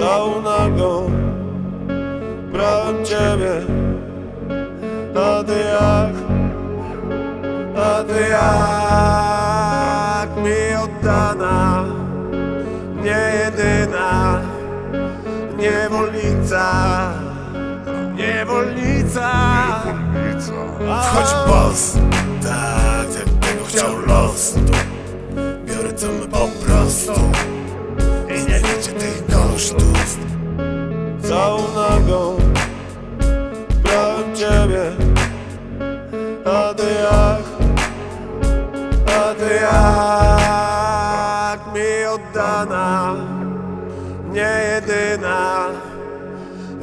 nogą Brałem ciebie. A ty jak A ty jak Mi oddana Nie jedyna Niewolnica Niewolnica. Wchodź boss Tak, jak tego chciał los. Biorę co my po prostu. I nie liczę tych kosztów Całą nogą Brałem ciebie. A ty jak? A ty jak Mi oddana? Nie jedyna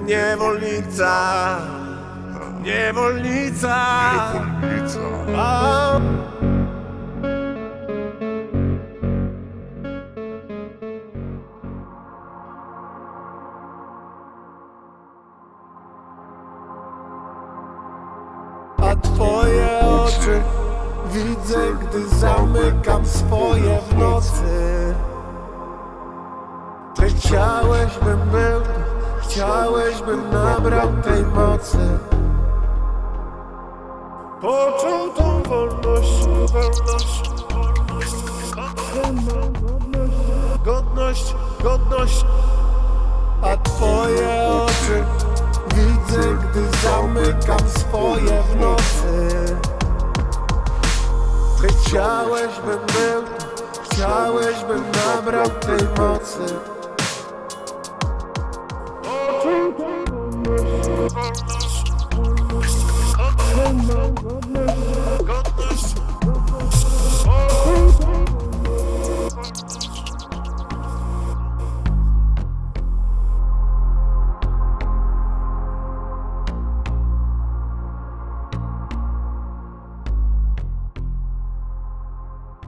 Niewolnica. Niewolnica. A- Twoje oczy widzę, gdy zamykam swoje w nocy. Ty chciałeś, bym był chciałeś, bym nabrał tej mocy. Poczuł tą wolność, wolność, godność, godność. A twoje oczy widzę, gdy zamykam swoje chciałeś, bym był chciałeś, bym nabrał tej mocy. Wolność,